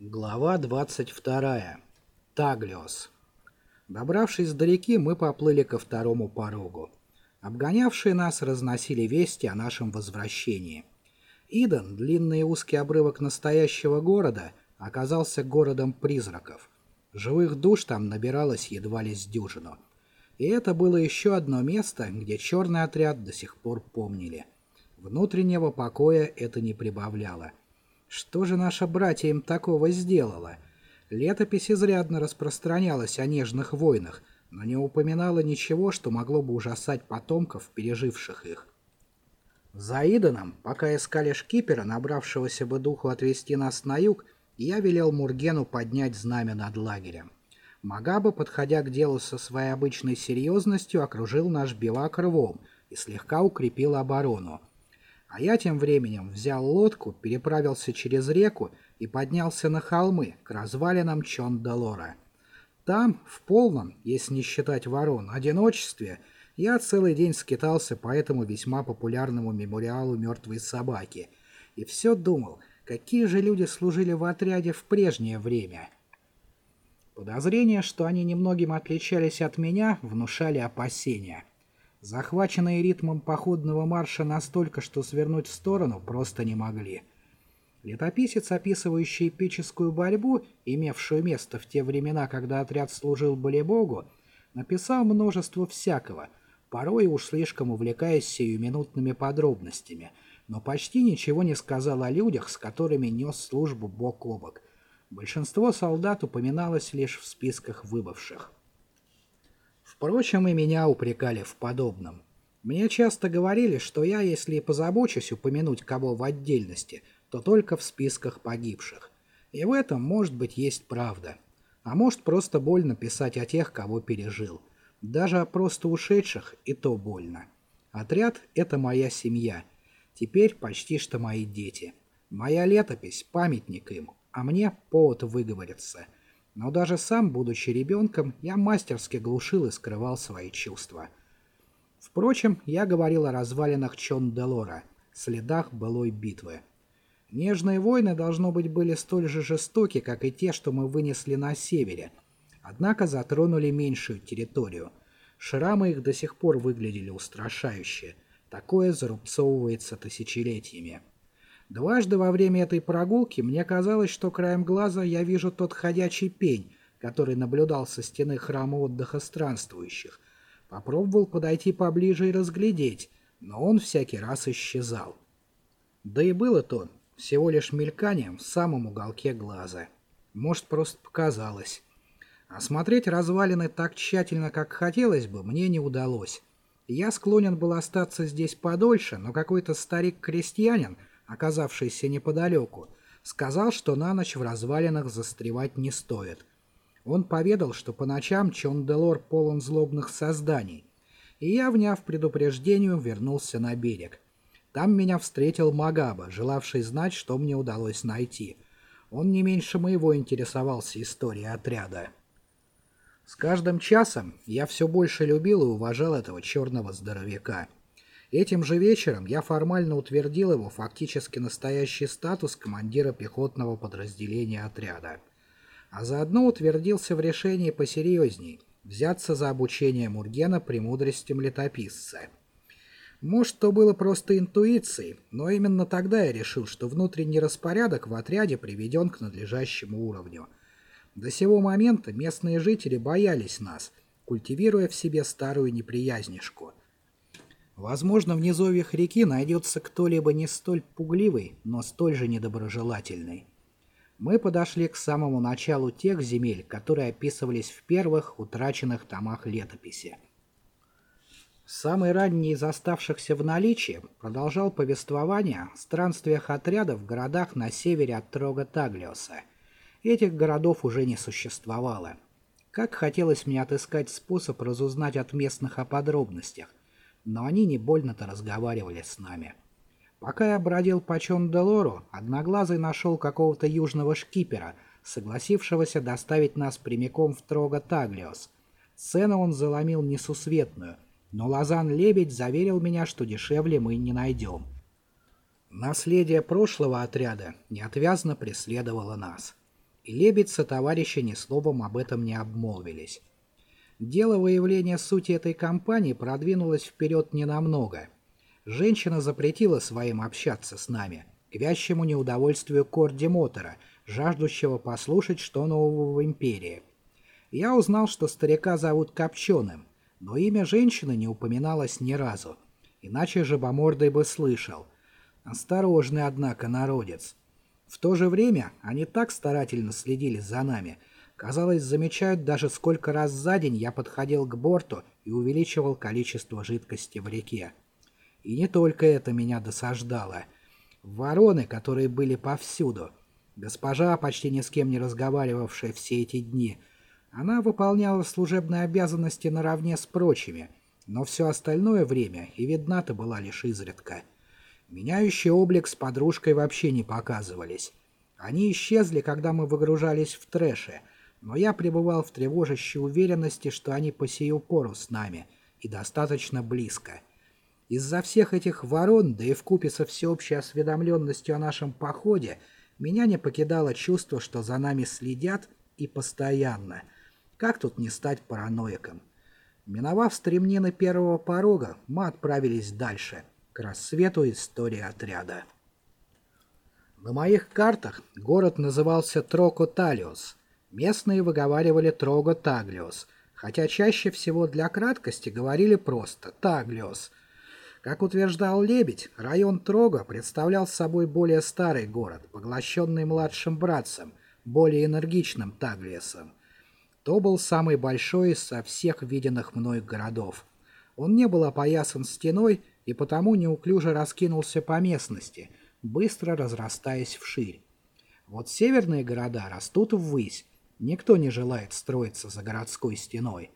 Глава 22. Таглиос. Добравшись до реки, мы поплыли ко второму порогу. Обгонявшие нас разносили вести о нашем возвращении. Иден, длинный и узкий обрывок настоящего города, оказался городом призраков. Живых душ там набиралось едва ли с дюжину. И это было еще одно место, где черный отряд до сих пор помнили. Внутреннего покоя это не прибавляло — что же наша братья им такого сделала? Летопись изрядно распространялась о нежных войнах, но не упоминала ничего, что могло бы ужасать потомков, переживших их. За Иданом, пока искали шкипера, набравшегося бы духу отвести нас на юг, я велел Мургену поднять знамя над лагерем. Магаба, подходя к делу со своей обычной серьезностью, окружил наш бивак рвом и слегка укрепил оборону. А я тем временем взял лодку, переправился через реку и поднялся на холмы к развалинам Чон-Делора. Там, в полном, если не считать ворон, одиночестве, я целый день скитался по этому весьма популярному мемориалу мертвой собаки. И все думал, какие же люди служили в отряде в прежнее время. Подозрения, что они немногим отличались от меня, внушали опасения — Захваченные ритмом походного марша настолько, что свернуть в сторону просто не могли. Летописец, описывающий эпическую борьбу, имевшую место в те времена, когда отряд служил Болебогу, написал множество всякого, порой уж слишком увлекаясь сиюминутными подробностями, но почти ничего не сказал о людях, с которыми нес службу бок о бок. Большинство солдат упоминалось лишь в списках выбывших. Впрочем, и меня упрекали в подобном. Мне часто говорили, что я, если и позабочусь упомянуть кого в отдельности, то только в списках погибших. И в этом, может быть, есть правда. А может, просто больно писать о тех, кого пережил. Даже о просто ушедших и то больно. Отряд — это моя семья. Теперь почти что мои дети. Моя летопись — памятник им, а мне повод выговориться — но даже сам, будучи ребенком, я мастерски глушил и скрывал свои чувства. Впрочем, я говорил о развалинах Чон-Делора, следах былой битвы. Нежные войны, должно быть, были столь же жестоки, как и те, что мы вынесли на севере, однако затронули меньшую территорию. Шрамы их до сих пор выглядели устрашающе. Такое зарубцовывается тысячелетиями. Дважды во время этой прогулки мне казалось, что краем глаза я вижу тот ходячий пень, который наблюдал со стены храма отдыха странствующих. Попробовал подойти поближе и разглядеть, но он всякий раз исчезал. Да и было то всего лишь мельканием в самом уголке глаза. Может, просто показалось. Осмотреть развалины так тщательно, как хотелось бы, мне не удалось. Я склонен был остаться здесь подольше, но какой-то старик-крестьянин — оказавшийся неподалеку, сказал, что на ночь в развалинах застревать не стоит. Он поведал, что по ночам Чон-Делор полон злобных созданий, и я, вняв предупреждению, вернулся на берег. Там меня встретил Магаба, желавший знать, что мне удалось найти. Он не меньше моего интересовался историей отряда. С каждым часом я все больше любил и уважал этого черного здоровяка. Этим же вечером я формально утвердил его фактически настоящий статус командира пехотного подразделения отряда. А заодно утвердился в решении посерьезней взяться за обучение Мургена премудростям летописца. Может, то было просто интуицией, но именно тогда я решил, что внутренний распорядок в отряде приведен к надлежащему уровню. До сего момента местные жители боялись нас, культивируя в себе старую неприязнишку – Возможно, в низовьях реки найдется кто-либо не столь пугливый, но столь же недоброжелательный. Мы подошли к самому началу тех земель, которые описывались в первых утраченных томах летописи. Самый ранний из оставшихся в наличии продолжал повествование о странствиях отрядов в городах на севере от Трога Таглиоса. Этих городов уже не существовало. Как хотелось мне отыскать способ разузнать от местных о подробностях, но они не больно-то разговаривали с нами. Пока я бродил по Чон-Делору, Одноглазый нашел какого-то южного шкипера, согласившегося доставить нас прямиком в Трого Таглиос. Цену он заломил несусветную, но Лазан-Лебедь заверил меня, что дешевле мы не найдем. Наследие прошлого отряда неотвязно преследовало нас. и лебедцы товарищи ни словом об этом не обмолвились. Дело выявления сути этой компании продвинулось вперед ненамного. Женщина запретила своим общаться с нами, к вящему неудовольствию Корди Мотора, жаждущего послушать, что нового в Империи. Я узнал, что старика зовут Копченым, но имя женщины не упоминалось ни разу, иначе жабомордый бы слышал. Осторожный, однако, народец. В то же время они так старательно следили за нами, казалось, замечают даже сколько раз за день я подходил к борту и увеличивал количество жидкости в реке. И не только это меня досаждало. Вороны, которые были повсюду. Госпожа, почти ни с кем не разговаривавшая все эти дни, она выполняла служебные обязанности наравне с прочими, но все остальное время и видна-то была лишь изредка. Меняющий облик с подружкой вообще не показывались. Они исчезли, когда мы выгружались в трэше, но я пребывал в тревожащей уверенности, что они по сию пору с нами, и достаточно близко. Из-за всех этих ворон, да и вкупе со всеобщей осведомленностью о нашем походе, меня не покидало чувство, что за нами следят и постоянно. Как тут не стать параноиком? Миновав стремнины первого порога, мы отправились дальше — к рассвету истории отряда. На моих картах город назывался Трокоталиос. Местные выговаривали Трого Таглиос, хотя чаще всего для краткости говорили просто Таглиос. Как утверждал Лебедь, район Трога представлял собой более старый город, поглощенный младшим братцем, более энергичным Таглиосом. То был самый большой из со всех виденных мной городов. Он не был опоясан стеной и потому неуклюже раскинулся по местности, быстро разрастаясь вширь. Вот северные города растут ввысь, никто не желает строиться за городской стеной.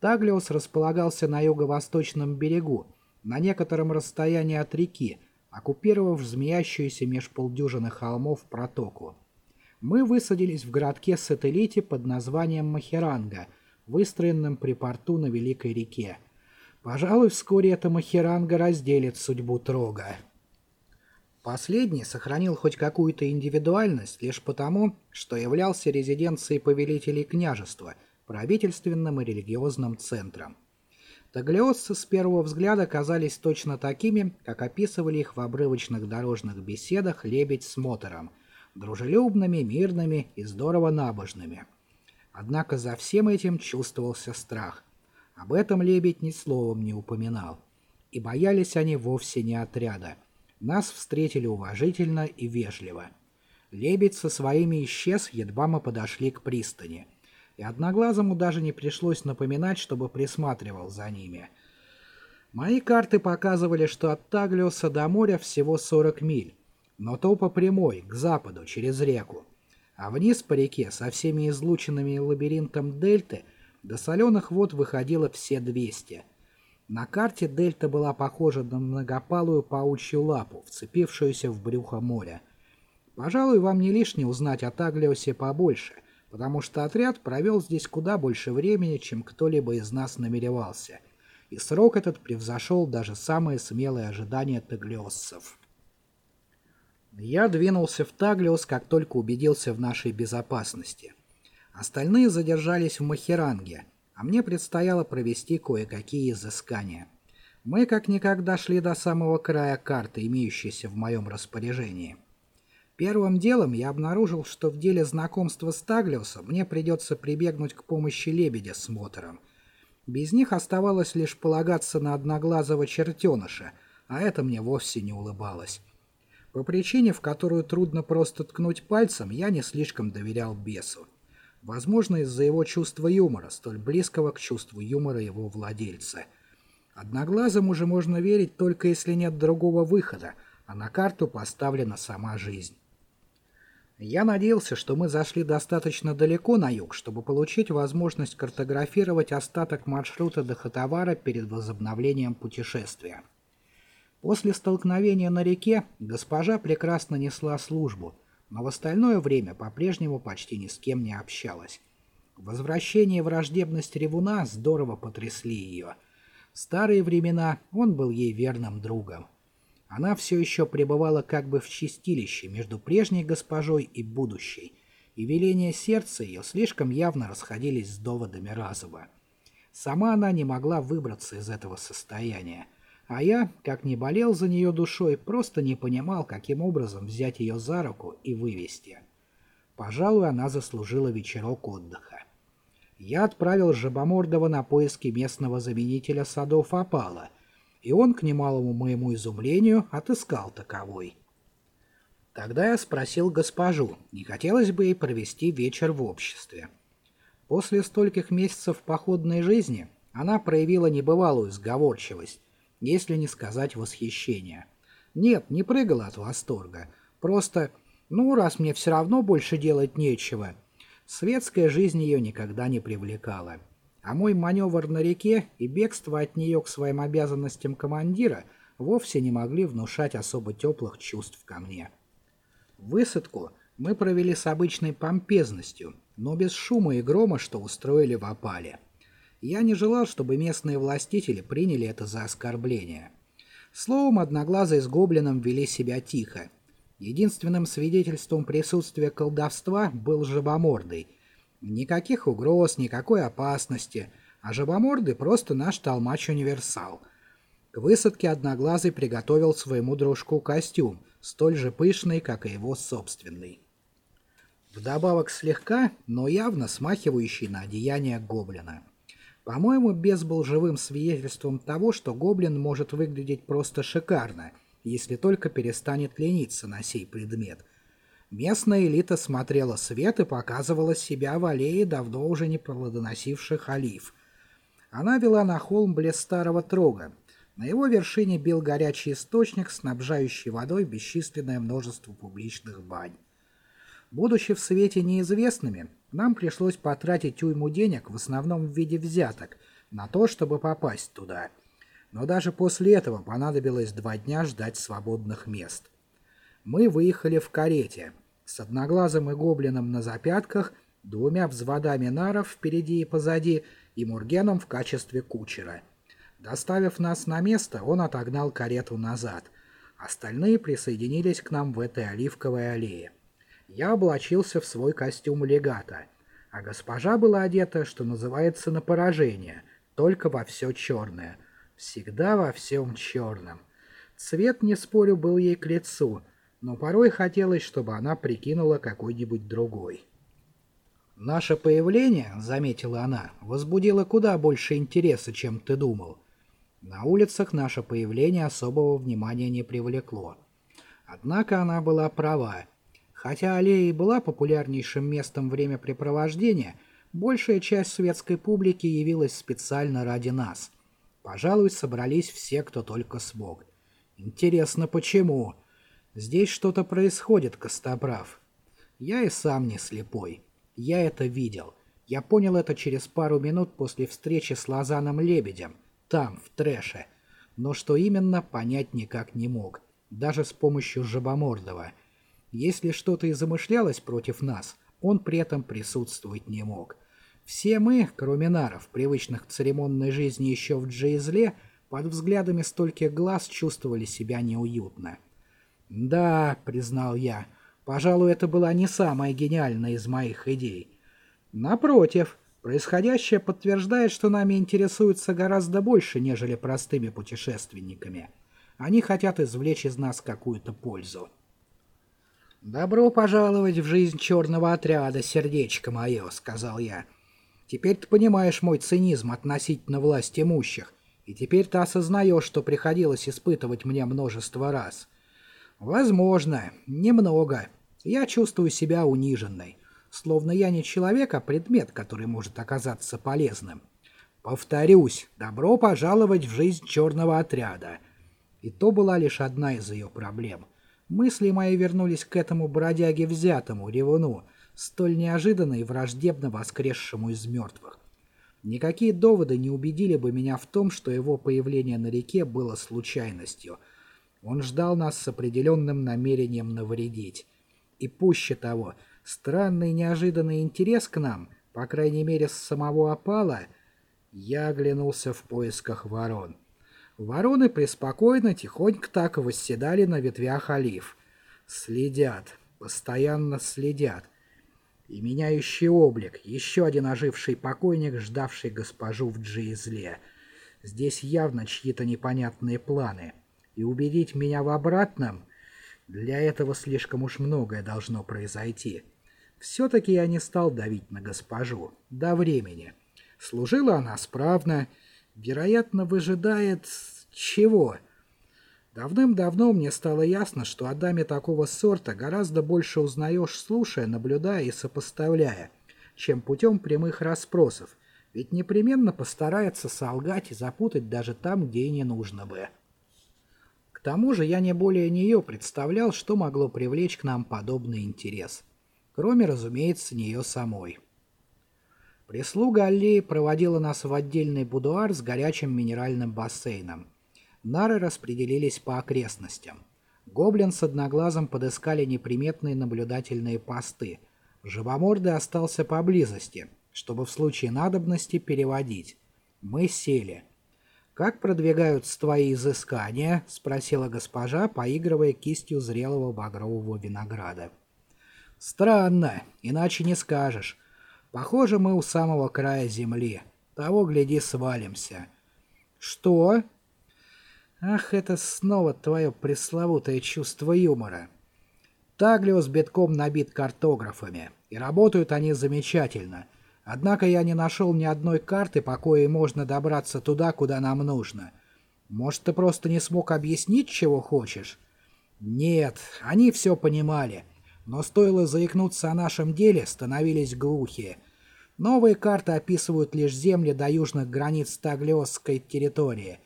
Таглиос располагался на юго-восточном берегу, на некотором расстоянии от реки, оккупировав змеящуюся меж полдюжины холмов протоку. Мы высадились в городке-сателлите под названием Махеранга, выстроенном при порту на Великой реке. Пожалуй, вскоре эта Махеранга разделит судьбу Трога. Последний сохранил хоть какую-то индивидуальность лишь потому, что являлся резиденцией повелителей княжества, правительственным и религиозным центром. Таглиосцы с первого взгляда казались точно такими, как описывали их в обрывочных дорожных беседах Лебедь с Мотором, дружелюбными, мирными и здорово набожными. Однако за всем этим чувствовался страх. Об этом лебедь ни словом не упоминал. И боялись они вовсе не отряда. Нас встретили уважительно и вежливо. Лебедь со своими исчез, едва мы подошли к пристани. И Одноглазому даже не пришлось напоминать, чтобы присматривал за ними. Мои карты показывали, что от Таглиоса до моря всего 40 миль, но то по прямой, к западу, через реку. А вниз по реке, со всеми излученными лабиринтом дельты – до соленых вод выходило все 200. На карте дельта была похожа на многопалую паучью лапу, вцепившуюся в брюхо моря. Пожалуй, вам не лишне узнать о Таглиосе побольше, потому что отряд провел здесь куда больше времени, чем кто-либо из нас намеревался. И срок этот превзошел даже самые смелые ожидания таглиоссов. Я двинулся в Таглиос, как только убедился в нашей безопасности. Остальные задержались в Махеранге, а мне предстояло провести кое-какие изыскания. Мы как никогда шли до самого края карты, имеющейся в моем распоряжении. Первым делом я обнаружил, что в деле знакомства с Таглиусом мне придется прибегнуть к помощи Лебедя с Мотором. Без них оставалось лишь полагаться на одноглазого чертеныша, а это мне вовсе не улыбалось. По причине, в которую трудно просто ткнуть пальцем, я не слишком доверял бесу. Возможно, из-за его чувства юмора, столь близкого к чувству юмора его владельца. Одноглазым уже можно верить только если нет другого выхода, а на карту поставлена сама жизнь. Я надеялся, что мы зашли достаточно далеко на юг, чтобы получить возможность картографировать остаток маршрута до Хатавара перед возобновлением путешествия. После столкновения на реке госпожа прекрасно несла службу – но в остальное время по-прежнему почти ни с кем не общалась. Возвращение враждебность Ревуна здорово потрясли ее. В старые времена он был ей верным другом. Она все еще пребывала как бы в чистилище между прежней госпожой и будущей, и веления сердца ее слишком явно расходились с доводами разума. Сама она не могла выбраться из этого состояния, а я, как не болел за нее душой, просто не понимал, каким образом взять ее за руку и вывести. Пожалуй, она заслужила вечерок отдыха. Я отправил Жабомордова на поиски местного заменителя садов опала, и он, к немалому моему изумлению, отыскал таковой. Тогда я спросил госпожу, не хотелось бы ей провести вечер в обществе. После стольких месяцев походной жизни она проявила небывалую сговорчивость, если не сказать восхищение. Нет, не прыгала от восторга. Просто, ну, раз мне все равно больше делать нечего. Светская жизнь ее никогда не привлекала. А мой маневр на реке и бегство от нее к своим обязанностям командира вовсе не могли внушать особо теплых чувств ко мне. Высадку мы провели с обычной помпезностью, но без шума и грома, что устроили в опале. Я не желал, чтобы местные властители приняли это за оскорбление. Словом, Одноглазый с Гоблином вели себя тихо. Единственным свидетельством присутствия колдовства был Жабомордый. Никаких угроз, никакой опасности, а Жабомордый просто наш толмач-универсал. К высадке Одноглазый приготовил своему дружку костюм, столь же пышный, как и его собственный. Вдобавок слегка, но явно смахивающий на одеяние гоблина. По-моему, бес был живым свидетельством того, что гоблин может выглядеть просто шикарно, если только перестанет лениться на сей предмет. Местная элита смотрела свет и показывала себя в аллее давно уже не плодоносивших олив. Она вела на холм близ старого трога. На его вершине бил горячий источник, снабжающий водой бесчисленное множество публичных бань. Будучи в свете неизвестными, нам пришлось потратить уйму денег, в основном в виде взяток, на то, чтобы попасть туда. Но даже после этого понадобилось два дня ждать свободных мест. Мы выехали в карете, с одноглазым и гоблином на запятках, двумя взводами наров впереди и позади, и Мургеном в качестве кучера. Доставив нас на место, он отогнал карету назад. Остальные присоединились к нам в этой оливковой аллее я облачился в свой костюм легата, а госпожа была одета, что называется, на поражение, только во все черное. Всегда во всем черном. Цвет, не спорю, был ей к лицу, но порой хотелось, чтобы она прикинула какой-нибудь другой. «Наше появление, — заметила она, — возбудило куда больше интереса, чем ты думал. На улицах наше появление особого внимания не привлекло. Однако она была права. Хотя аллея и была популярнейшим местом времяпрепровождения, большая часть светской публики явилась специально ради нас. Пожалуй, собрались все, кто только смог. Интересно, почему? Здесь что-то происходит, Костоправ. Я и сам не слепой. Я это видел. Я понял это через пару минут после встречи с Лазаном Лебедем. Там, в трэше. Но что именно, понять никак не мог. Даже с помощью Жабомордова — если что-то и замышлялось против нас, он при этом присутствовать не мог. Все мы, кроме наров, привычных к церемонной жизни еще в Джейзле, под взглядами стольких глаз чувствовали себя неуютно. «Да», — признал я, — «пожалуй, это была не самая гениальная из моих идей». «Напротив, происходящее подтверждает, что нами интересуются гораздо больше, нежели простыми путешественниками. Они хотят извлечь из нас какую-то пользу». «Добро пожаловать в жизнь черного отряда, сердечко мое», — сказал я. «Теперь ты понимаешь мой цинизм относительно власть имущих, и теперь ты осознаешь, что приходилось испытывать мне множество раз. Возможно, немного. Я чувствую себя униженной, словно я не человек, а предмет, который может оказаться полезным. Повторюсь, добро пожаловать в жизнь черного отряда». И то была лишь одна из ее проблем — Мысли мои вернулись к этому бродяге взятому, ревуну, столь неожиданно и враждебно воскресшему из мертвых. Никакие доводы не убедили бы меня в том, что его появление на реке было случайностью. Он ждал нас с определенным намерением навредить. И пуще того, странный неожиданный интерес к нам, по крайней мере с самого опала, я оглянулся в поисках ворон. Вороны преспокойно, тихонько так восседали на ветвях олив. Следят, постоянно следят. и меняющий облик, еще один оживший покойник, ждавший госпожу в Джейзле. Здесь явно чьи-то непонятные планы. И убедить меня в обратном, для этого слишком уж многое должно произойти. Все-таки я не стал давить на госпожу. До времени. Служила она справно. Вероятно, выжидает... чего? Давным-давно мне стало ясно, что о даме такого сорта гораздо больше узнаешь, слушая, наблюдая и сопоставляя, чем путем прямых расспросов, ведь непременно постарается солгать и запутать даже там, где и не нужно бы. К тому же я не более нее представлял, что могло привлечь к нам подобный интерес. Кроме, разумеется, нее самой. Прислуга аллеи проводила нас в отдельный будуар с горячим минеральным бассейном. Нары распределились по окрестностям. Гоблин с одноглазом подыскали неприметные наблюдательные посты. Живомордый остался поблизости, чтобы в случае надобности переводить. Мы сели. «Как продвигаются твои изыскания?» — спросила госпожа, поигрывая кистью зрелого багрового винограда. «Странно, иначе не скажешь. Похоже, мы у самого края земли. Того, гляди, свалимся». «Что?» «Ах, это снова твое пресловутое чувство юмора». Таглиос битком набит картографами, и работают они замечательно — Однако я не нашел ни одной карты, по коей можно добраться туда, куда нам нужно. Может, ты просто не смог объяснить, чего хочешь? Нет, они все понимали. Но стоило заикнуться о нашем деле, становились глухие. Новые карты описывают лишь земли до южных границ Таглиосской территории.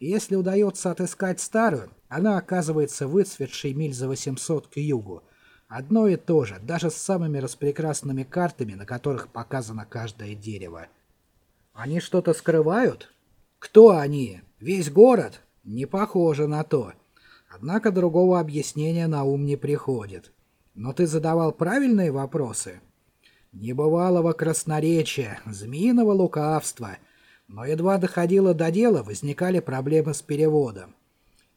Если удается отыскать старую, она оказывается выцветшей миль за 800 к югу. Одно и то же, даже с самыми распрекрасными картами, на которых показано каждое дерево. Они что-то скрывают? Кто они? Весь город? Не похоже на то. Однако другого объяснения на ум не приходит. Но ты задавал правильные вопросы? Небывалого красноречия, змеиного лукавства. Но едва доходило до дела, возникали проблемы с переводом.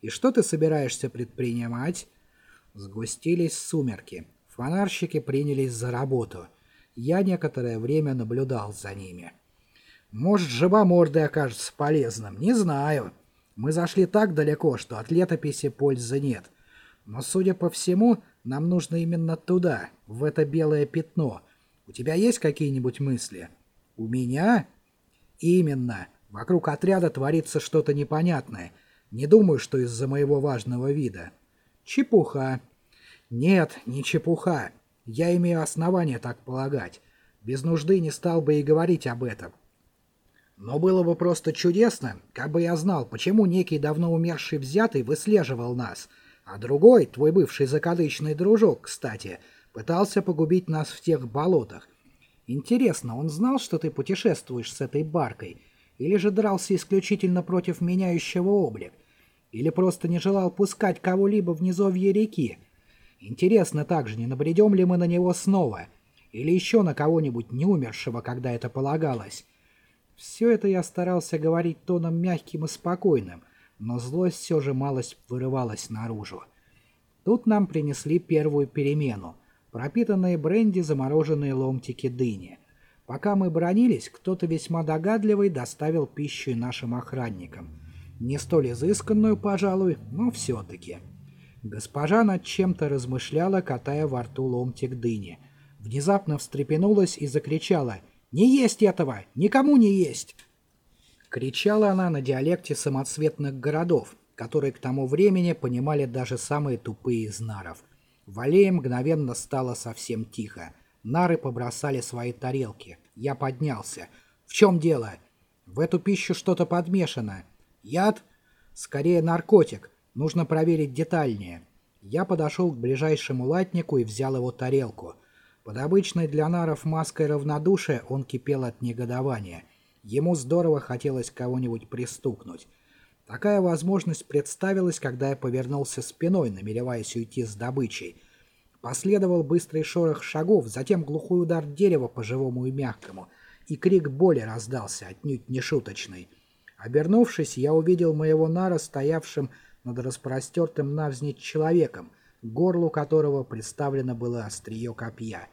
И что ты собираешься предпринимать? Сгустились сумерки. Фонарщики принялись за работу. Я некоторое время наблюдал за ними. Может, живомордый окажется полезным, не знаю. Мы зашли так далеко, что от летописи пользы нет. Но, судя по всему, нам нужно именно туда, в это белое пятно. У тебя есть какие-нибудь мысли? У меня? Именно. Вокруг отряда творится что-то непонятное. Не думаю, что из-за моего важного вида. Чепуха. Нет, не чепуха. Я имею основания так полагать. Без нужды не стал бы и говорить об этом. Но было бы просто чудесно, как бы я знал, почему некий давно умерший взятый выслеживал нас, а другой, твой бывший закадычный дружок, кстати, пытался погубить нас в тех болотах. Интересно, он знал, что ты путешествуешь с этой баркой, или же дрался исключительно против меняющего облик? Или просто не желал пускать кого-либо в низовье реки. Интересно также, не набредем ли мы на него снова? Или еще на кого-нибудь не умершего, когда это полагалось? Все это я старался говорить тоном мягким и спокойным, но злость все же малость вырывалась наружу. Тут нам принесли первую перемену. Пропитанные бренди замороженные ломтики дыни. Пока мы бронились, кто-то весьма догадливый доставил пищу нашим охранникам. Не столь изысканную, пожалуй, но все-таки. Госпожа над чем-то размышляла, катая во рту ломтик дыни. Внезапно встрепенулась и закричала «Не есть этого! Никому не есть!» Кричала она на диалекте самоцветных городов, которые к тому времени понимали даже самые тупые из наров. В аллее мгновенно стало совсем тихо. Нары побросали свои тарелки. Я поднялся. «В чем дело?» «В эту пищу что-то подмешано. Яд? Скорее наркотик. Нужно проверить детальнее. Я подошел к ближайшему латнику и взял его тарелку. Под обычной для наров маской равнодушия он кипел от негодования. Ему здорово хотелось кого-нибудь пристукнуть. Такая возможность представилась, когда я повернулся спиной, намереваясь уйти с добычей. Последовал быстрый шорох шагов, затем глухой удар дерева по живому и мягкому, и крик боли раздался, отнюдь не шуточный. Обернувшись, я увидел моего нара, стоявшим над распростертым навзничь человеком, горлу которого представлено было острие копья.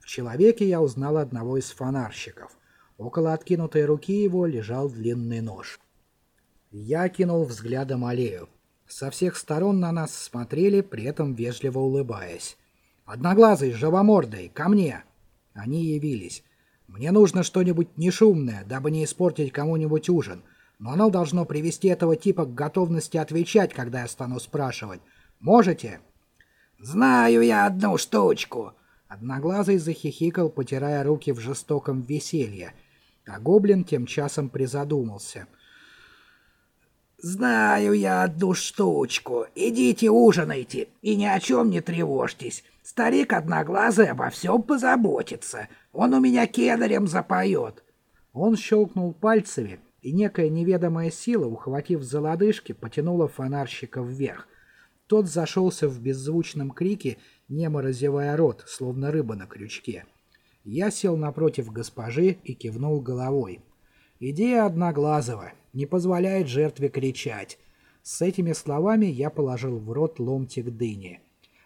В человеке я узнал одного из фонарщиков. Около откинутой руки его лежал длинный нож. Я кинул взглядом аллею. Со всех сторон на нас смотрели, при этом вежливо улыбаясь. «Одноглазый, живомордый, ко мне!» Они явились. «Мне нужно что-нибудь нешумное, дабы не испортить кому-нибудь ужин, но оно должно привести этого типа к готовности отвечать, когда я стану спрашивать. Можете?» «Знаю я одну штучку!» Одноглазый захихикал, потирая руки в жестоком веселье, а гоблин тем часом призадумался. «Знаю я одну штучку. Идите ужинайте и ни о чем не тревожьтесь. Старик Одноглазый обо всем позаботится. Он у меня кедарем запоет». Он щелкнул пальцами, и некая неведомая сила, ухватив за лодыжки, потянула фонарщика вверх. Тот зашелся в беззвучном крике, немо разевая рот, словно рыба на крючке. Я сел напротив госпожи и кивнул головой. Идея Одноглазого не позволяет жертве кричать. С этими словами я положил в рот ломтик дыни.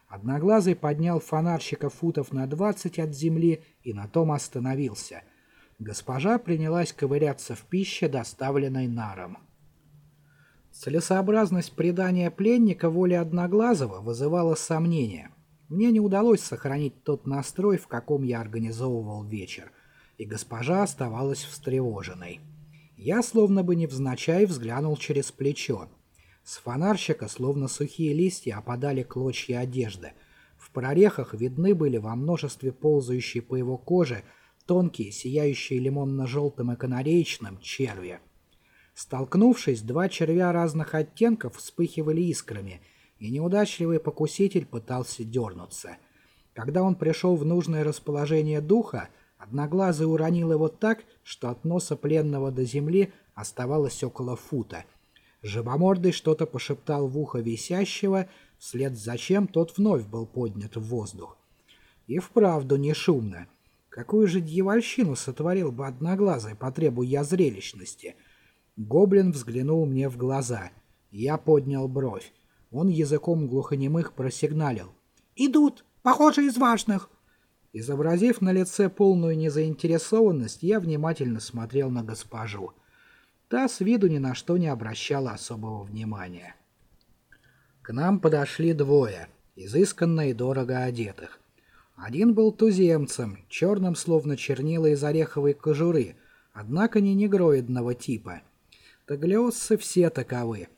Одноглазый поднял фонарщика футов на двадцать от земли и на том остановился. Госпожа принялась ковыряться в пище, доставленной наром. Целесообразность предания пленника воле Одноглазого вызывала сомнения. Мне не удалось сохранить тот настрой, в каком я организовывал вечер, и госпожа оставалась встревоженной. Я словно бы невзначай взглянул через плечо. С фонарщика, словно сухие листья, опадали клочья одежды. В прорехах видны были во множестве ползающие по его коже тонкие, сияющие лимонно-желтым и канареечным черви. Столкнувшись, два червя разных оттенков вспыхивали искрами, и неудачливый покуситель пытался дернуться. Когда он пришел в нужное расположение духа, Одноглазый уронил его так, что от носа пленного до земли оставалось около фута — Жабомордый что-то пошептал в ухо висящего, вслед за чем тот вновь был поднят в воздух. И вправду не шумно. Какую же дьявольщину сотворил бы одноглазый, потребуя я зрелищности? Гоблин взглянул мне в глаза. Я поднял бровь. Он языком глухонемых просигналил. «Идут! Похоже, из важных!» Изобразив на лице полную незаинтересованность, я внимательно смотрел на госпожу. Та с виду ни на что не обращала особого внимания. К нам подошли двое, изысканно и дорого одетых. Один был туземцем, черным словно чернила из ореховой кожуры, однако не негроидного типа. Таглиоссы все таковы.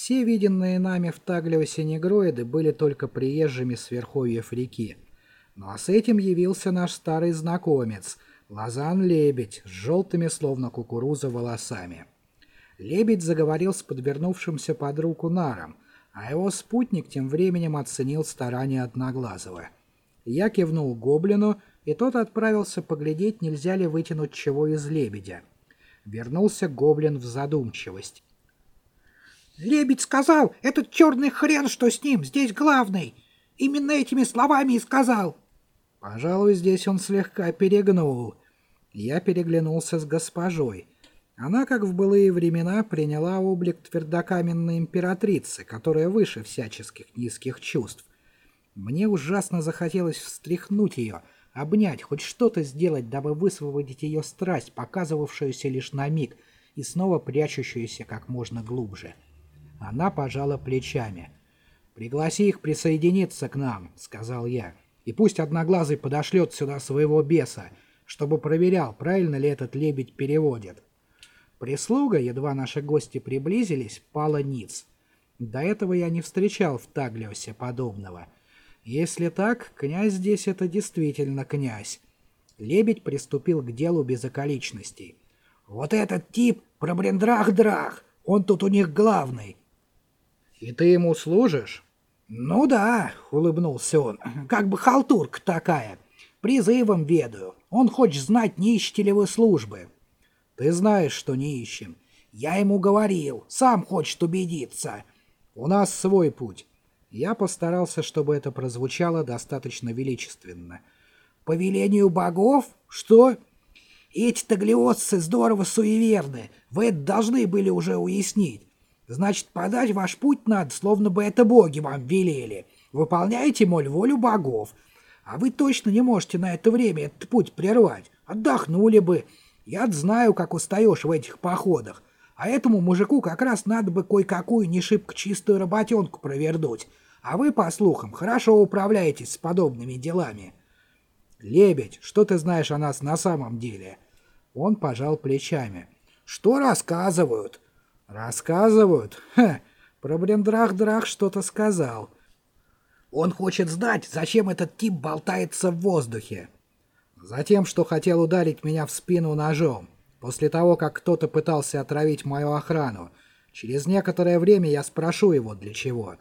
Все виденные нами в Таглиосе негроиды были только приезжими с верховьев реки. Ну а с этим явился наш старый знакомец, Лазан-лебедь с желтыми, словно кукуруза, волосами. Лебедь заговорил с подвернувшимся под руку наром, а его спутник тем временем оценил старания Одноглазого. Я кивнул гоблину, и тот отправился поглядеть, нельзя ли вытянуть чего из лебедя. Вернулся гоблин в задумчивость. «Лебедь сказал, этот черный хрен, что с ним, здесь главный. Именно этими словами и сказал». Пожалуй, здесь он слегка перегнул. Я переглянулся с госпожой. Она, как в былые времена, приняла облик твердокаменной императрицы, которая выше всяческих низких чувств. Мне ужасно захотелось встряхнуть ее, обнять, хоть что-то сделать, дабы высвободить ее страсть, показывавшуюся лишь на миг, и снова прячущуюся как можно глубже. Она пожала плечами. «Пригласи их присоединиться к нам», — сказал я. И пусть Одноглазый подошлет сюда своего беса, чтобы проверял, правильно ли этот лебедь переводит. Прислуга, едва наши гости приблизились, пала ниц. До этого я не встречал в Таглиосе подобного. Если так, князь здесь это действительно князь. Лебедь приступил к делу без околичностей. «Вот этот тип пробрендрах-драх, он тут у них главный». «И ты ему служишь?» «Ну да», — улыбнулся он, — «как бы халтурка такая. Призывом ведаю. Он хочет знать, не ищете ли вы службы». «Ты знаешь, что не ищем». «Я ему говорил. Сам хочет убедиться». «У нас свой путь». Я постарался, чтобы это прозвучало достаточно величественно. «По велению богов? Что?» «Эти таглиотцы здорово суеверны. Вы это должны были уже уяснить. Значит, подать ваш путь надо, словно бы это боги вам велели. Выполняйте, моль, волю богов. А вы точно не можете на это время этот путь прервать. Отдохнули бы. я знаю, как устаешь в этих походах. А этому мужику как раз надо бы кое-какую не шибко чистую работенку провернуть. А вы, по слухам, хорошо управляетесь с подобными делами. Лебедь, что ты знаешь о нас на самом деле? Он пожал плечами. Что рассказывают? Рассказывают? Ха, про Брендрах-Драх что-то сказал. Он хочет знать, зачем этот тип болтается в воздухе. Затем, что хотел ударить меня в спину ножом. После того, как кто-то пытался отравить мою охрану. Через некоторое время я спрошу его, для чего.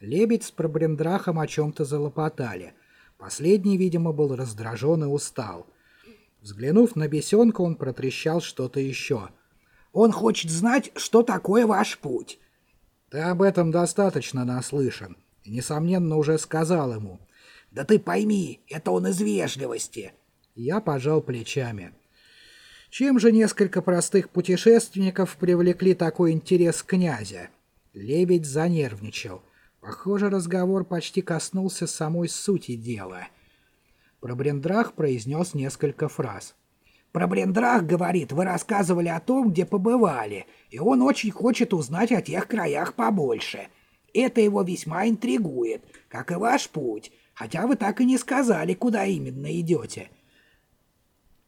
Лебедь с Пробрендрахом о чем-то залопотали. Последний, видимо, был раздражен и устал. Взглянув на бесенка, он протрещал что-то еще. «Он хочет знать, что такое ваш путь. Ты об этом достаточно наслышан. И, несомненно, уже сказал ему. Да ты пойми, это он из вежливости. Я пожал плечами. Чем же несколько простых путешественников привлекли такой интерес князя? Лебедь занервничал. Похоже, разговор почти коснулся самой сути дела. Пробрендрах произнес несколько фраз. Пробрендрах говорит, вы рассказывали о том, где побывали, и он очень хочет узнать о тех краях побольше. Это его весьма интригует, как и ваш путь, хотя вы так и не сказали, куда именно идете.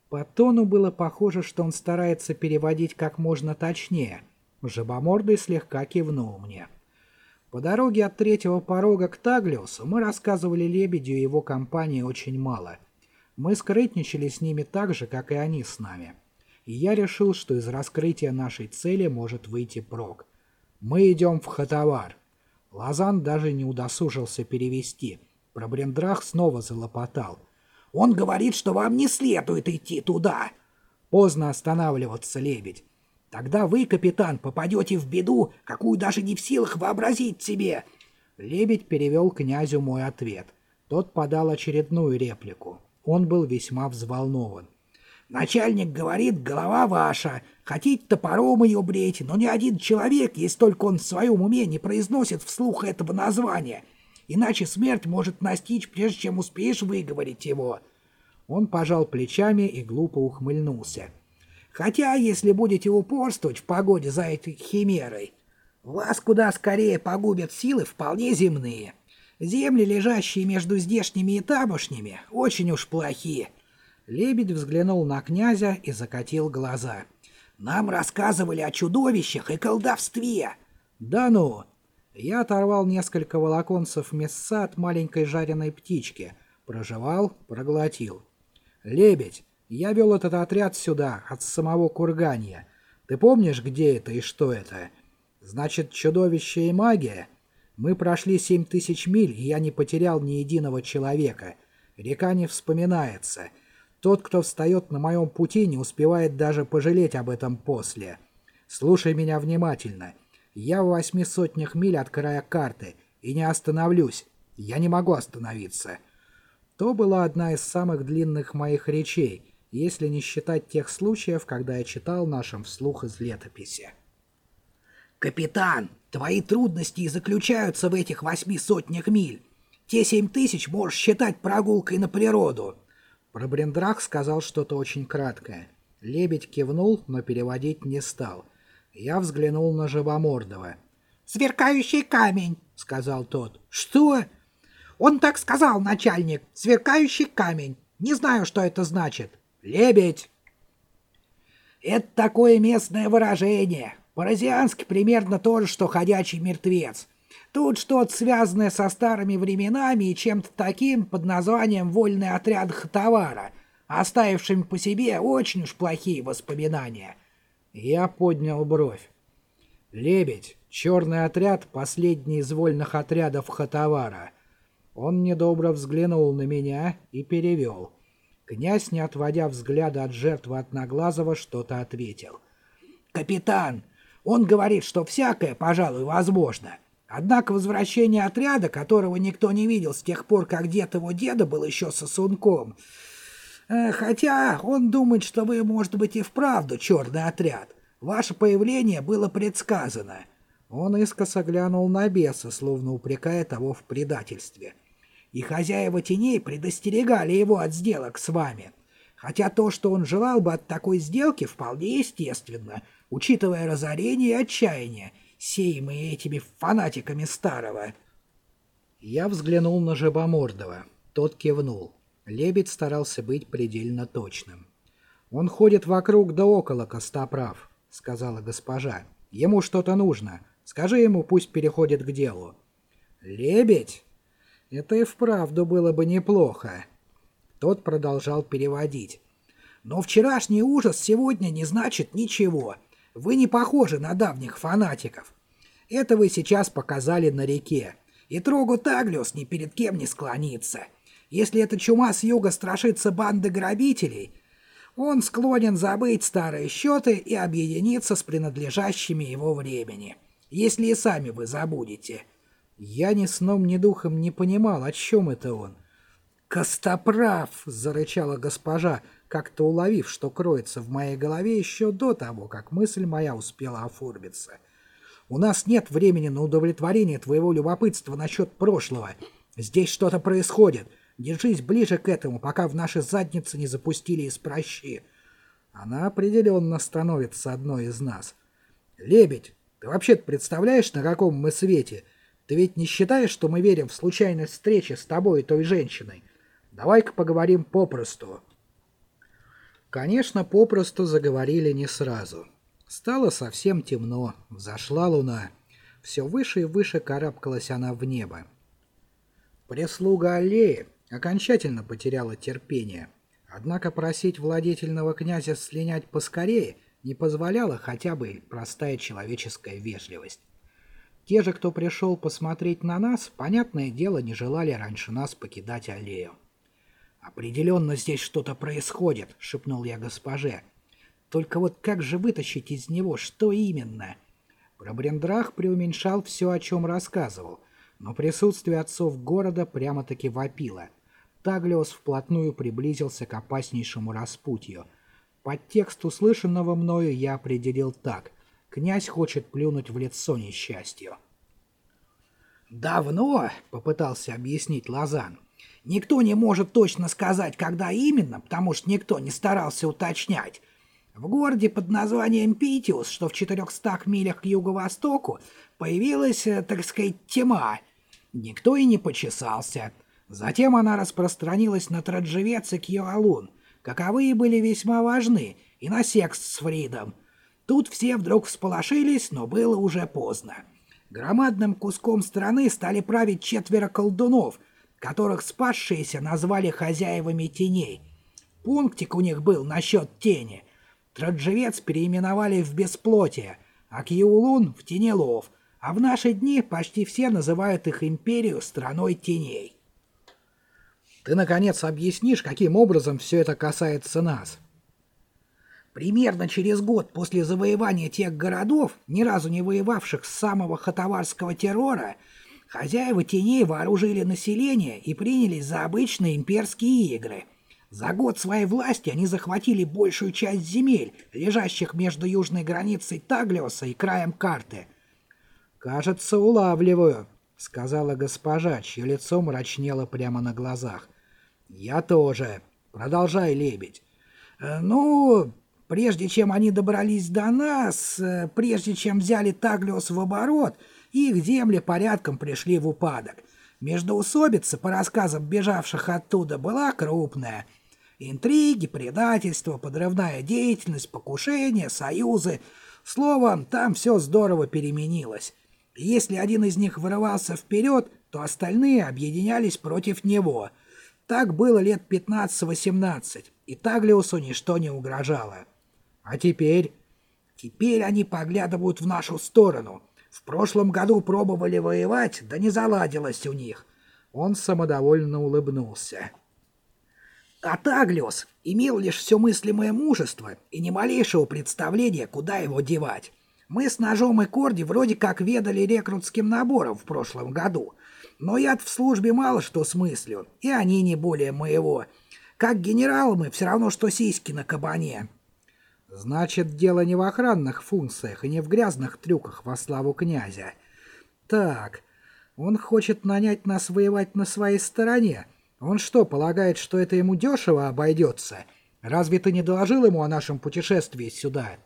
По тону было похоже, что он старается переводить как можно точнее. Жабомордый слегка кивнул мне. По дороге от третьего порога к Таглиусу мы рассказывали Лебедю и его компании очень мало. Мы скрытничали с ними так же, как и они с нами и я решил, что из раскрытия нашей цели может выйти прок. Мы идем в Хатавар. Лазан даже не удосужился перевести. Про Брендрах снова залопотал. «Он говорит, что вам не следует идти туда!» Поздно останавливаться, лебедь. Тогда вы, капитан, попадете в беду, какую даже не в силах вообразить себе. Лебедь перевел князю мой ответ. Тот подал очередную реплику. Он был весьма взволнован. Начальник говорит, голова ваша. Хотите топором ее брить, но ни один человек, если только он в своем уме не произносит вслух этого названия. Иначе смерть может настичь, прежде чем успеешь выговорить его». Он пожал плечами и глупо ухмыльнулся. «Хотя, если будете упорствовать в погоде за этой химерой, вас куда скорее погубят силы вполне земные. Земли, лежащие между здешними и тамошними, очень уж плохие». Лебедь взглянул на князя и закатил глаза. «Нам рассказывали о чудовищах и колдовстве!» «Да ну!» Я оторвал несколько волоконцев мяса от маленькой жареной птички. Прожевал, проглотил. «Лебедь, я вел этот отряд сюда, от самого Курганья. Ты помнишь, где это и что это? Значит, чудовище и магия? Мы прошли семь тысяч миль, и я не потерял ни единого человека. Река не вспоминается». Тот, кто встает на моем пути, не успевает даже пожалеть об этом после. Слушай меня внимательно. Я в восьми сотнях миль от края карты и не остановлюсь. Я не могу остановиться. То была одна из самых длинных моих речей, если не считать тех случаев, когда я читал нашим вслух из летописи. «Капитан, твои трудности и заключаются в этих восьми сотнях миль. Те семь тысяч можешь считать прогулкой на природу». Про Брендрах сказал что-то очень краткое. Лебедь кивнул, но переводить не стал. Я взглянул на Живомордова. «Сверкающий камень», — сказал тот. «Что?» «Он так сказал, начальник. Сверкающий камень. Не знаю, что это значит». «Лебедь!» «Это такое местное выражение. Паразиански примерно то же, что ходячий мертвец. Тут что-то связанное со старыми временами и чем-то таким под названием «Вольный отряд Хатавара», оставившими по себе очень уж плохие воспоминания. Я поднял бровь. «Лебедь, черный отряд, последний из вольных отрядов Хатавара». Он недобро взглянул на меня и перевел. Князь, не отводя взгляда от жертвы Одноглазого, что-то ответил. «Капитан, он говорит, что всякое, пожалуй, возможно». Однако возвращение отряда, которого никто не видел с тех пор, как дед его деда был еще сосунком, э, хотя он думает, что вы, может быть, и вправду черный отряд. Ваше появление было предсказано. Он искоса глянул на беса, словно упрекая того в предательстве. и хозяева теней предостерегали его от сделок с вами. Хотя то, что он желал бы от такой сделки, вполне естественно, учитывая разорение и отчаяние, сеемые этими фанатиками старого. Я взглянул на Жабомордова. Тот кивнул. Лебедь старался быть предельно точным. «Он ходит вокруг да около, Костоправ», — сказала госпожа. «Ему что-то нужно. Скажи ему, пусть переходит к делу». «Лебедь? Это и вправду было бы неплохо». Тот продолжал переводить. «Но вчерашний ужас сегодня не значит ничего. Вы не похожи на давних фанатиков. Это вы сейчас показали на реке. И Трогу Таглиус ни перед кем не склонится. Если эта чума с юга страшится банды грабителей, он склонен забыть старые счеты и объединиться с принадлежащими его времени. Если и сами вы забудете. Я ни сном, ни духом не понимал, о чем это он. «Костоправ!» — зарычала госпожа, как-то уловив, что кроется в моей голове еще до того, как мысль моя успела оформиться. «У нас нет времени на удовлетворение твоего любопытства насчет прошлого. Здесь что-то происходит. Держись ближе к этому, пока в наши задницы не запустили из прощи. Она определенно становится одной из нас. Лебедь, ты вообще представляешь, на каком мы свете? Ты ведь не считаешь, что мы верим в случайность встречи с тобой и той женщиной? Давай-ка поговорим попросту. Конечно, попросту заговорили не сразу. Стало совсем темно, взошла луна. Все выше и выше карабкалась она в небо. Прислуга аллеи окончательно потеряла терпение. Однако просить владетельного князя слинять поскорее не позволяла хотя бы простая человеческая вежливость. Те же, кто пришел посмотреть на нас, понятное дело, не желали раньше нас покидать аллею. «Определенно здесь что-то происходит», — шепнул я госпоже. «Только вот как же вытащить из него, что именно?» Пробрендрах преуменьшал все, о чем рассказывал, но присутствие отцов города прямо-таки вопило. Таглиос вплотную приблизился к опаснейшему распутью. Подтекст услышанного мною я определил так. Князь хочет плюнуть в лицо несчастью. «Давно», — попытался объяснить Лазан, — «никто не может точно сказать, когда именно, потому что никто не старался уточнять. В городе под названием Питиус, что в 400 милях к юго-востоку, появилась, э, так сказать, тьма. Никто и не почесался. Затем она распространилась на Траджевец и Кьюалун, каковые были весьма важны, и на Секст с Фридом. Тут все вдруг всполошились, но было уже поздно. Громадным куском страны стали править четверо колдунов, которых спасшиеся назвали хозяевами теней. Пунктик у них был насчет тени. Траджевец переименовали в Бесплотие, а Кьюлун — в Тенелов, а в наши дни почти все называют их империю страной теней. Ты, наконец, объяснишь, каким образом все это касается нас?» Примерно через год после завоевания тех городов, ни разу не воевавших с самого хатаварского террора, хозяева теней вооружили население и принялись за обычные имперские игры. За год своей власти они захватили большую часть земель, лежащих между южной границей Таглиоса и краем карты. «Кажется, улавливаю», — сказала госпожа, чье лицо мрачнело прямо на глазах. «Я тоже. Продолжай, лебедь». Э, «Ну, прежде чем они добрались до нас, э, прежде чем взяли Таглиос в оборот, их земли порядком пришли в упадок. Междоусобица, по рассказам бежавших оттуда, была крупная. Интриги, предательство, подрывная деятельность, покушения, союзы. Словом, там все здорово переменилось. если один из них вырывался вперед, то остальные объединялись против него — так было лет 15-18, и Таглиусу ничто не угрожало. А теперь? Теперь они поглядывают в нашу сторону. В прошлом году пробовали воевать, да не заладилось у них. Он самодовольно улыбнулся. А Таглиус имел лишь все мыслимое мужество и ни малейшего представления, куда его девать. Мы с ножом и корди вроде как ведали рекрутским набором в прошлом году — но я в службе мало что смыслю, и они не более моего. Как генерал мы все равно, что сиськи на кабане. Значит, дело не в охранных функциях и не в грязных трюках во славу князя. Так, Он хочет нанять нас воевать на своей стороне. Он что, полагает, что это ему дешево обойдется? Разве ты не доложил ему о нашем путешествии сюда?»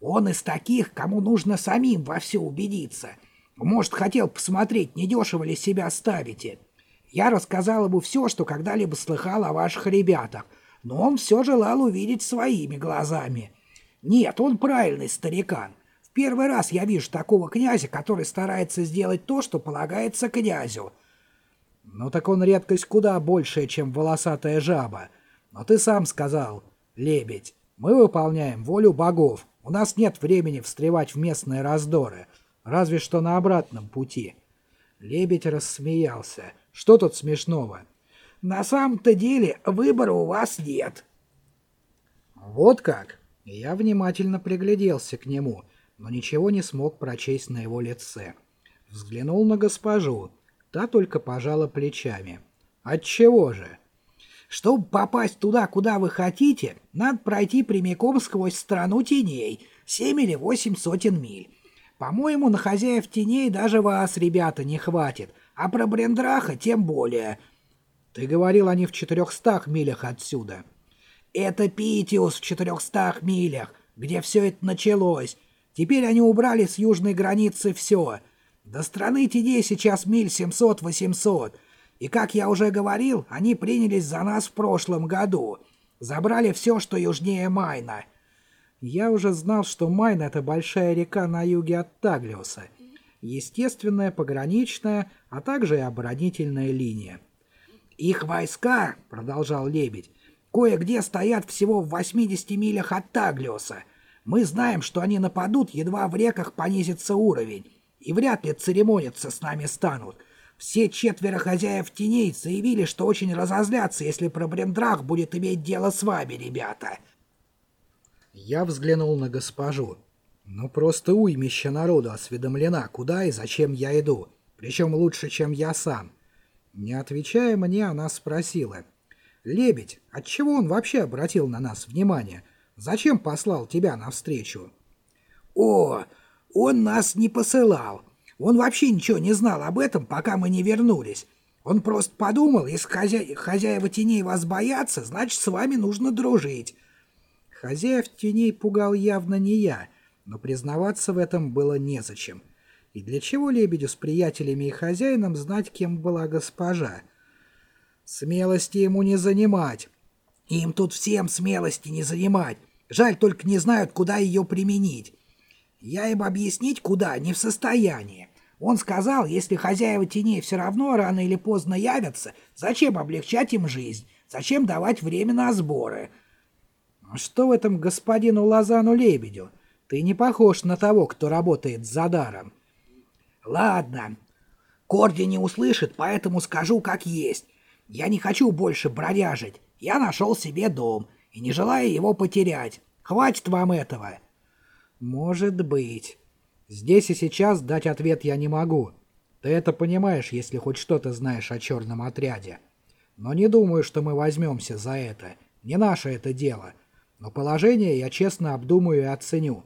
«Он из таких, кому нужно самим во все убедиться. Может, хотел посмотреть, недешево ли себя ставите. Я рассказал ему все, что когда-либо слыхал о ваших ребятах, но он все желал увидеть своими глазами. Нет, он правильный старикан. В первый раз я вижу такого князя, который старается сделать то, что полагается князю. Ну так он редкость куда большая, чем волосатая жаба. Но ты сам сказал, лебедь, мы выполняем волю богов. У нас нет времени встревать в местные раздоры, разве что на обратном пути. Лебедь рассмеялся. Что тут смешного? На самом-то деле выбора у вас нет. Вот как? Я внимательно пригляделся к нему, но ничего не смог прочесть на его лице. Взглянул на госпожу. Та только пожала плечами. Отчего же? Чтобы попасть туда, куда вы хотите, надо пройти прямиком сквозь страну теней, семь или восемь сотен миль. По-моему, на хозяев теней даже вас, ребята, не хватит, а про Брендраха тем более. Ты говорил, они в четырехстах милях отсюда. Это Питиус в четырехстах милях, где все это началось. Теперь они убрали с южной границы все. До страны теней сейчас миль семьсот-восемьсот. И, как я уже говорил, они принялись за нас в прошлом году. Забрали все, что южнее Майна. Я уже знал, что Майн — это большая река на юге от Таглиуса. Естественная, пограничная, а также и оборонительная линия. «Их войска, — продолжал Лебедь, — кое-где стоят всего в 80 милях от Таглиуса. Мы знаем, что они нападут, едва в реках понизится уровень, и вряд ли церемониться с нами станут. Все четверо хозяев теней заявили, что очень разозлятся, если Пробрендрах будет иметь дело с вами, ребята. Я взглянул на госпожу. Ну просто уймища народу осведомлена, куда и зачем я иду. Причем лучше, чем я сам. Не отвечая мне, она спросила. «Лебедь, отчего он вообще обратил на нас внимание? Зачем послал тебя навстречу?» «О, он нас не посылал. Он вообще ничего не знал об этом, пока мы не вернулись. Он просто подумал, если хозя... хозяева теней вас боятся, значит, с вами нужно дружить. Хозяев теней пугал явно не я, но признаваться в этом было незачем. И для чего Лебедю с приятелями и хозяином знать, кем была госпожа? Смелости ему не занимать. Им тут всем смелости не занимать. Жаль, только не знают, куда ее применить. Я им объяснить, куда, не в состоянии. Он сказал, если хозяева теней все равно рано или поздно явятся, зачем облегчать им жизнь? Зачем давать время на сборы? Что в этом господину Лазану Лебедю? Ты не похож на того, кто работает за даром. Ладно. Корди не услышит, поэтому скажу как есть. Я не хочу больше бродяжить. Я нашел себе дом и не желаю его потерять. Хватит вам этого. Может быть. Здесь и сейчас дать ответ я не могу. Ты это понимаешь, если хоть что-то знаешь о черном отряде. Но не думаю, что мы возьмемся за это. Не наше это дело. Но положение я честно обдумаю и оценю.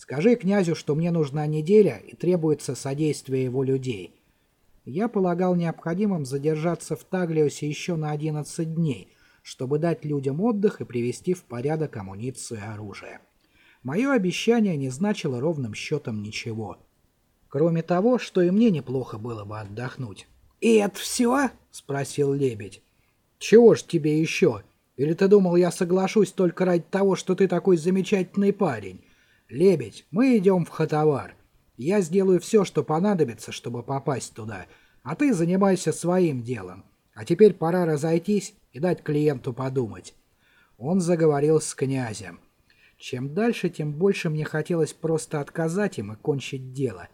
Скажи князю, что мне нужна неделя и требуется содействие его людей. Я полагал необходимым задержаться в Таглиусе еще на 11 дней, чтобы дать людям отдых и привести в порядок амуницию и оружие. Мое обещание не значило ровным счетом ничего. Кроме того, что и мне неплохо было бы отдохнуть. «И это все?» — спросил лебедь. «Чего ж тебе еще? Или ты думал, я соглашусь только ради того, что ты такой замечательный парень? Лебедь, мы идем в Хатавар. Я сделаю все, что понадобится, чтобы попасть туда, а ты занимайся своим делом. А теперь пора разойтись и дать клиенту подумать». Он заговорил с князем. Чем дальше, тем больше мне хотелось просто отказать им и кончить дело.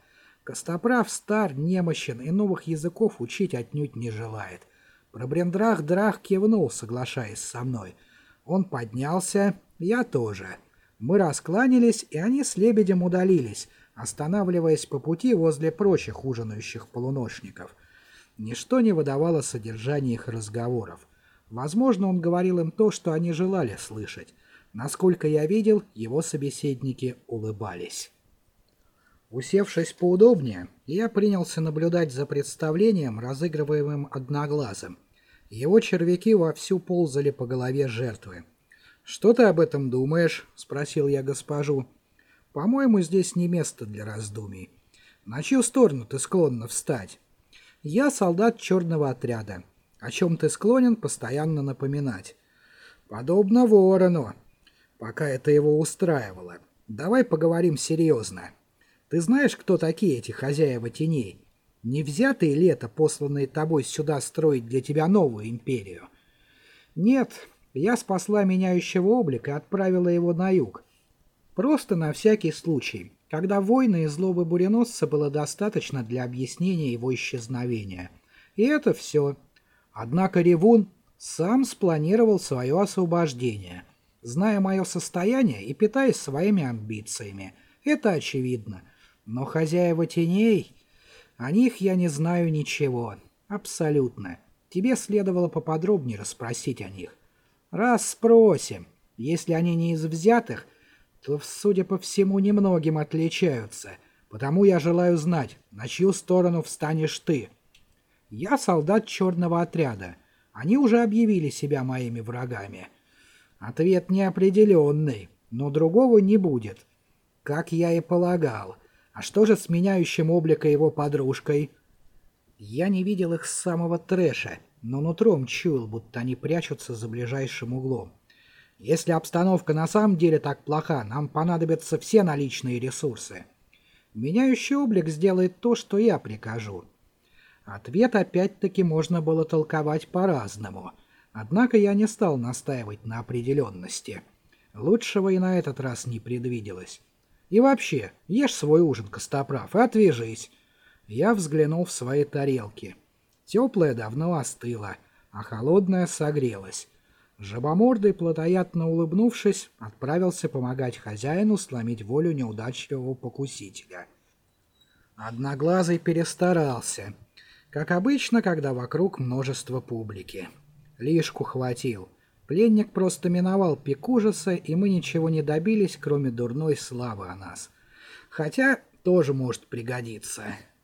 Костоправ стар, немощен и новых языков учить отнюдь не желает. Пробрендрах Драх кивнул, соглашаясь со мной. Он поднялся, я тоже. Мы раскланялись, и они с лебедем удалились, останавливаясь по пути возле прочих ужинающих полуношников. Ничто не выдавало содержания их разговоров. Возможно, он говорил им то, что они желали слышать. Насколько я видел, его собеседники улыбались. Усевшись поудобнее, я принялся наблюдать за представлением, разыгрываемым одноглазым. Его червяки вовсю ползали по голове жертвы. «Что ты об этом думаешь?» — спросил я госпожу. «По-моему, здесь не место для раздумий. На чью сторону ты склонна встать?» «Я солдат черного отряда. О чем ты склонен постоянно напоминать?» «Подобно ворону. Пока это его устраивало. Давай поговорим серьезно. Ты знаешь, кто такие эти хозяева теней? Не взятые ли это, посланные тобой сюда строить для тебя новую империю? Нет, я спасла меняющего облика и отправила его на юг. Просто на всякий случай, когда войны и злобы буреносца было достаточно для объяснения его исчезновения. И это все. Однако Ревун сам спланировал свое освобождение, зная мое состояние и питаясь своими амбициями. Это очевидно. Но хозяева теней... О них я не знаю ничего. Абсолютно. Тебе следовало поподробнее расспросить о них. Раз спросим. Если они не из взятых, то, судя по всему, немногим отличаются. Потому я желаю знать, на чью сторону встанешь ты. Я солдат черного отряда. Они уже объявили себя моими врагами. Ответ неопределенный, но другого не будет. Как я и полагал. А что же с меняющим облика его подружкой? Я не видел их с самого трэша, но нутром чуял, будто они прячутся за ближайшим углом. Если обстановка на самом деле так плоха, нам понадобятся все наличные ресурсы. Меняющий облик сделает то, что я прикажу. Ответ опять-таки можно было толковать по-разному. Однако я не стал настаивать на определенности. Лучшего и на этот раз не предвиделось. И вообще, ешь свой ужин, Костоправ, и отвяжись. Я взглянул в свои тарелки. Теплая давно остыла, а холодная согрелась. Жабомордый, плотоядно улыбнувшись, отправился помогать хозяину сломить волю неудачливого покусителя. Одноглазый перестарался. Как обычно, когда вокруг множество публики. Лишку хватил. Пленник просто миновал пик ужаса, и мы ничего не добились, кроме дурной славы о нас. Хотя тоже может пригодиться.